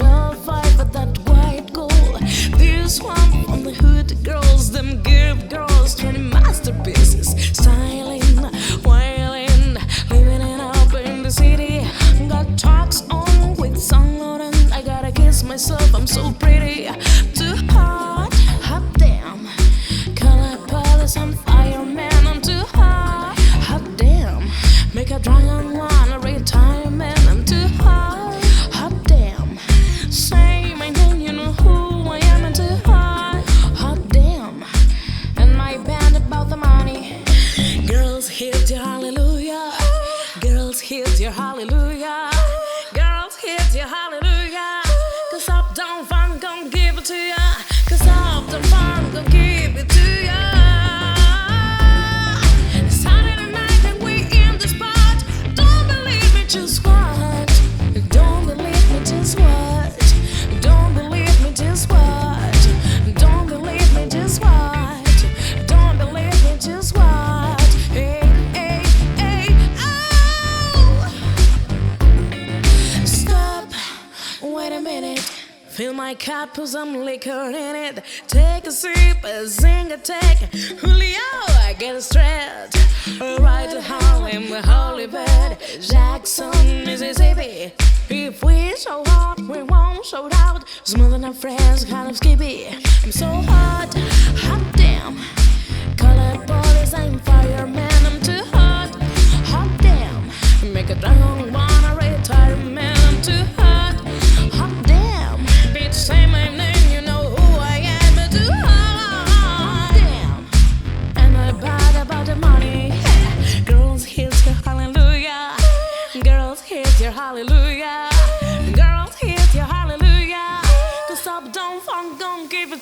Vibe that white gold. This one the hood girls, them girls, turning masterpieces. Styling, living it up in the city. Got talks on with Saint Laurent. I gotta kiss myself, I'm so pretty. Too hot. Hit your hallelujah. Girls hit your hallelujah. Cause up down fun gon' give it to ya. Cause up down fun gon' give it to ya. Saturday night and we in the spot. Don't believe me, just Fill my cup, put some liquor in it. Take a sip, a take. Julio, I get straight. Right to Harlem, Hollywood, Jackson, Mississippi. If we show up, we won't show out. Smooth enough friends, kind of skippy. I'm so hot,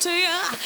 to you.